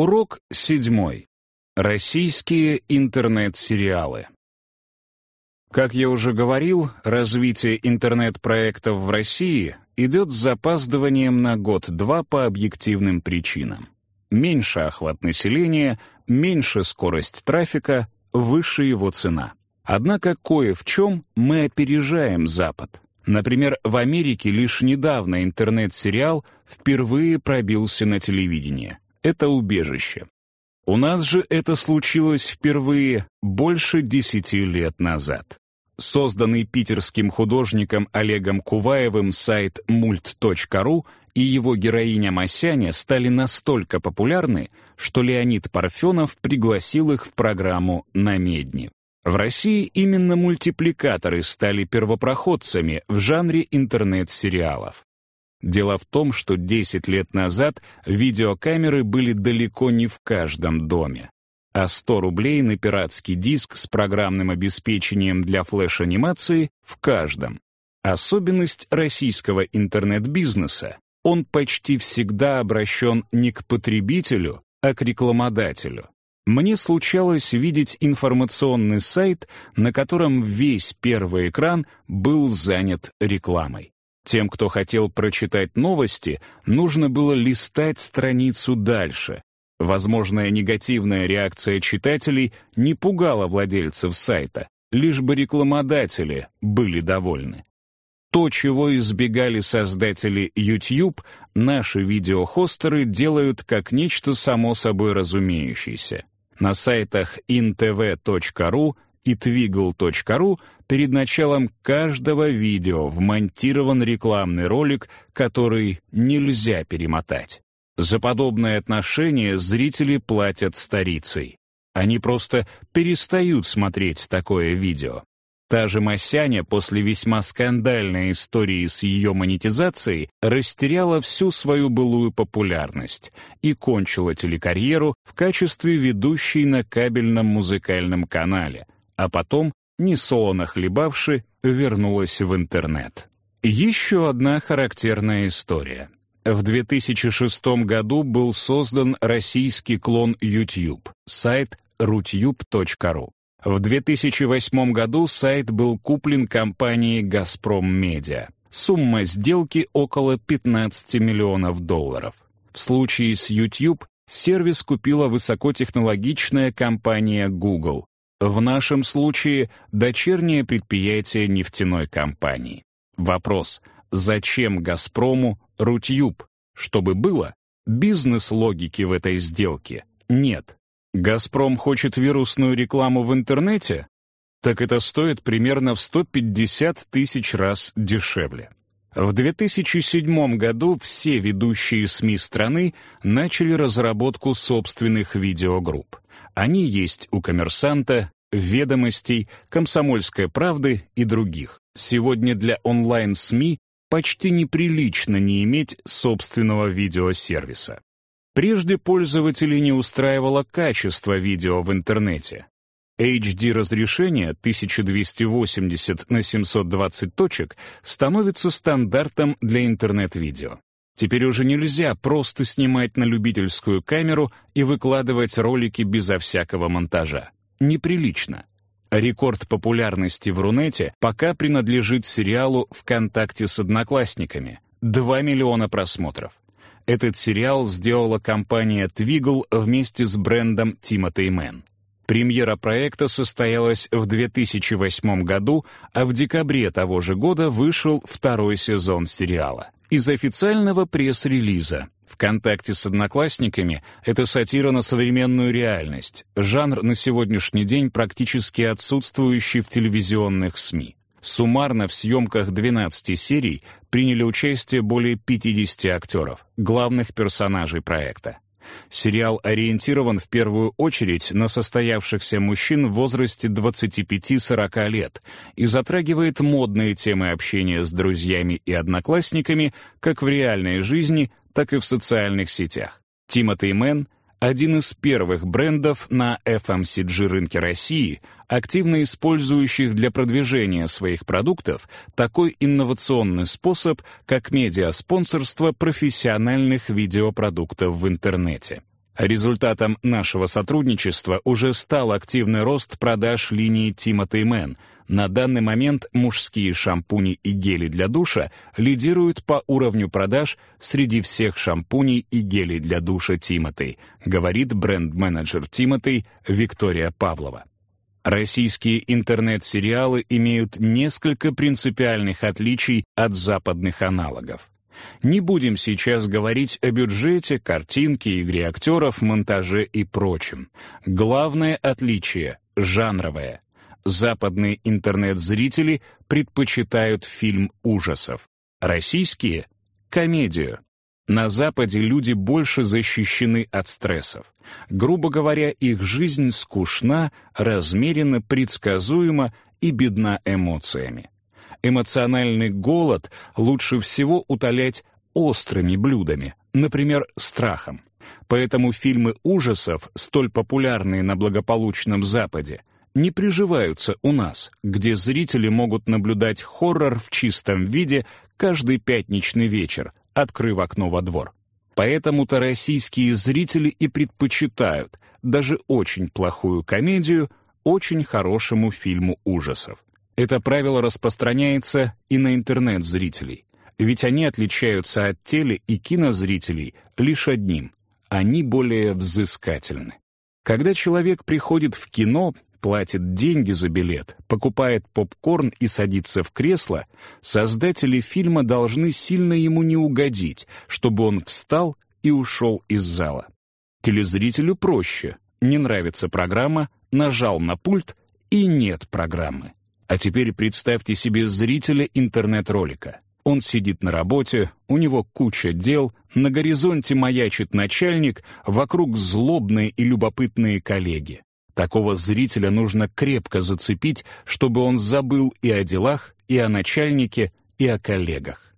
Урок седьмой. Российские интернет-сериалы. Как я уже говорил, развитие интернет-проектов в России идет с запаздыванием на год-два по объективным причинам. Меньше охват населения, меньше скорость трафика, выше его цена. Однако кое в чем мы опережаем Запад. Например, в Америке лишь недавно интернет-сериал впервые пробился на телевидение. Это убежище. У нас же это случилось впервые больше десяти лет назад. Созданный питерским художником Олегом Куваевым сайт мульт.ру и его героиня Масяня стали настолько популярны, что Леонид Парфенов пригласил их в программу «На медни». В России именно мультипликаторы стали первопроходцами в жанре интернет-сериалов. Дело в том, что 10 лет назад видеокамеры были далеко не в каждом доме, а 100 рублей на пиратский диск с программным обеспечением для флеш-анимации в каждом. Особенность российского интернет-бизнеса — он почти всегда обращен не к потребителю, а к рекламодателю. Мне случалось видеть информационный сайт, на котором весь первый экран был занят рекламой. Тем, кто хотел прочитать новости, нужно было листать страницу дальше. Возможная негативная реакция читателей не пугала владельцев сайта, лишь бы рекламодатели были довольны. То, чего избегали создатели YouTube, наши видеохостеры делают как нечто само собой разумеющееся. На сайтах intv.ru и twiggle.ru перед началом каждого видео вмонтирован рекламный ролик, который нельзя перемотать. За подобное отношение зрители платят старицей. Они просто перестают смотреть такое видео. Та же Масяня после весьма скандальной истории с ее монетизацией растеряла всю свою былую популярность и кончила телекарьеру в качестве ведущей на кабельном музыкальном канале, а потом несолоно хлебавши, вернулась в интернет. Еще одна характерная история. В 2006 году был создан российский клон YouTube, сайт rutube.ru. В 2008 году сайт был куплен компанией «Газпром Медиа». Сумма сделки около 15 миллионов долларов. В случае с YouTube сервис купила высокотехнологичная компания Google, в нашем случае дочернее предприятие нефтяной компании. Вопрос, зачем «Газпрому» Рутюб? Чтобы было, бизнес-логики в этой сделке нет. «Газпром» хочет вирусную рекламу в интернете? Так это стоит примерно в 150 тысяч раз дешевле. В 2007 году все ведущие СМИ страны начали разработку собственных видеогрупп. Они есть у «Коммерсанта», «Ведомостей», «Комсомольской правды» и других. Сегодня для онлайн-СМИ почти неприлично не иметь собственного видеосервиса. Прежде пользователей не устраивало качество видео в интернете. HD-разрешение 1280 на 720 точек становится стандартом для интернет-видео. Теперь уже нельзя просто снимать на любительскую камеру и выкладывать ролики безо всякого монтажа. Неприлично. Рекорд популярности в Рунете пока принадлежит сериалу «ВКонтакте с одноклассниками» — 2 миллиона просмотров. Этот сериал сделала компания Twiggle вместе с брендом Timotei Men. Премьера проекта состоялась в 2008 году, а в декабре того же года вышел второй сезон сериала. Из официального пресс-релиза. «ВКонтакте с одноклассниками» — это сатира на современную реальность, жанр на сегодняшний день практически отсутствующий в телевизионных СМИ. Суммарно в съемках 12 серий приняли участие более 50 актеров, главных персонажей проекта. Сериал ориентирован в первую очередь на состоявшихся мужчин в возрасте 25-40 лет и затрагивает модные темы общения с друзьями и одноклассниками как в реальной жизни, так и в социальных сетях. Тимоти Мэн — один из первых брендов на FMCG рынке России, активно использующих для продвижения своих продуктов такой инновационный способ, как медиаспонсорство профессиональных видеопродуктов в интернете. Результатом нашего сотрудничества уже стал активный рост продаж линии Timothy Man. На данный момент мужские шампуни и гели для душа лидируют по уровню продаж среди всех шампуней и гелей для душа Timothy, говорит бренд-менеджер Timothy Виктория Павлова. Российские интернет-сериалы имеют несколько принципиальных отличий от западных аналогов. Не будем сейчас говорить о бюджете, картинке, игре актеров, монтаже и прочем. Главное отличие — жанровое. Западные интернет-зрители предпочитают фильм ужасов. Российские — комедию. На Западе люди больше защищены от стрессов. Грубо говоря, их жизнь скучна, размеренно, предсказуема и бедна эмоциями эмоциональный голод лучше всего утолять острыми блюдами, например, страхом. Поэтому фильмы ужасов, столь популярные на благополучном Западе, не приживаются у нас, где зрители могут наблюдать хоррор в чистом виде каждый пятничный вечер, открыв окно во двор. Поэтому-то российские зрители и предпочитают даже очень плохую комедию очень хорошему фильму ужасов. Это правило распространяется и на интернет-зрителей, ведь они отличаются от теле- и кинозрителей лишь одним — они более взыскательны. Когда человек приходит в кино, платит деньги за билет, покупает попкорн и садится в кресло, создатели фильма должны сильно ему не угодить, чтобы он встал и ушел из зала. Телезрителю проще. Не нравится программа, нажал на пульт и нет программы. А теперь представьте себе зрителя интернет-ролика. Он сидит на работе, у него куча дел, на горизонте маячит начальник, вокруг злобные и любопытные коллеги. Такого зрителя нужно крепко зацепить, чтобы он забыл и о делах, и о начальнике, и о коллегах.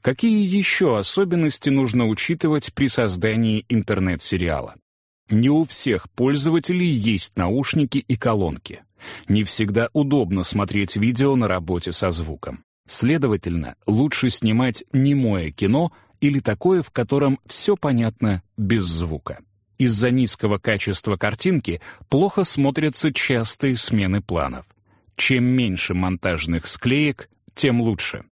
Какие еще особенности нужно учитывать при создании интернет-сериала? Не у всех пользователей есть наушники и колонки. Не всегда удобно смотреть видео на работе со звуком. Следовательно, лучше снимать немое кино или такое, в котором все понятно без звука. Из-за низкого качества картинки плохо смотрятся частые смены планов. Чем меньше монтажных склеек, тем лучше.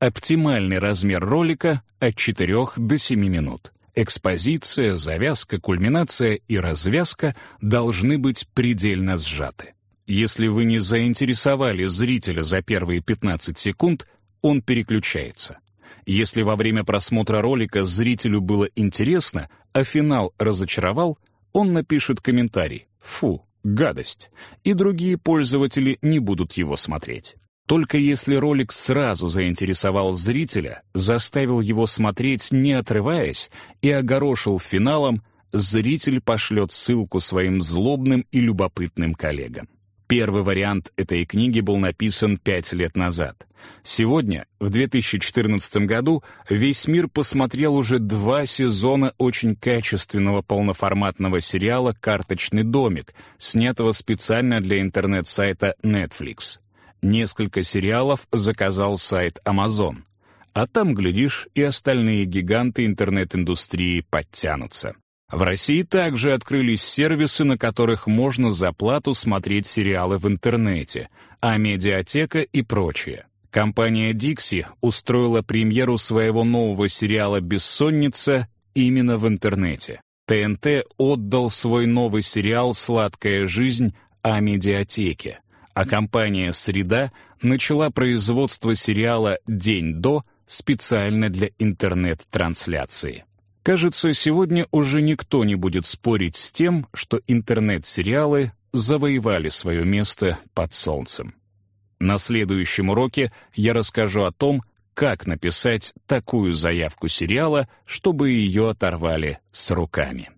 Оптимальный размер ролика от 4 до 7 минут. Экспозиция, завязка, кульминация и развязка должны быть предельно сжаты. Если вы не заинтересовали зрителя за первые 15 секунд, он переключается. Если во время просмотра ролика зрителю было интересно, а финал разочаровал, он напишет комментарий «Фу, гадость», и другие пользователи не будут его смотреть. Только если ролик сразу заинтересовал зрителя, заставил его смотреть не отрываясь и огорошил финалом, зритель пошлет ссылку своим злобным и любопытным коллегам. Первый вариант этой книги был написан пять лет назад. Сегодня, в 2014 году, весь мир посмотрел уже два сезона очень качественного полноформатного сериала «Карточный домик», снятого специально для интернет-сайта Netflix. Несколько сериалов заказал сайт Amazon. А там, глядишь, и остальные гиганты интернет-индустрии подтянутся. В России также открылись сервисы, на которых можно за плату смотреть сериалы в интернете, а медиатека и прочее. Компания Dixie устроила премьеру своего нового сериала «Бессонница» именно в интернете. ТНТ отдал свой новый сериал «Сладкая жизнь» о медиатеке, а компания «Среда» начала производство сериала «День до» специально для интернет-трансляции. Кажется, сегодня уже никто не будет спорить с тем, что интернет-сериалы завоевали свое место под солнцем. На следующем уроке я расскажу о том, как написать такую заявку сериала, чтобы ее оторвали с руками.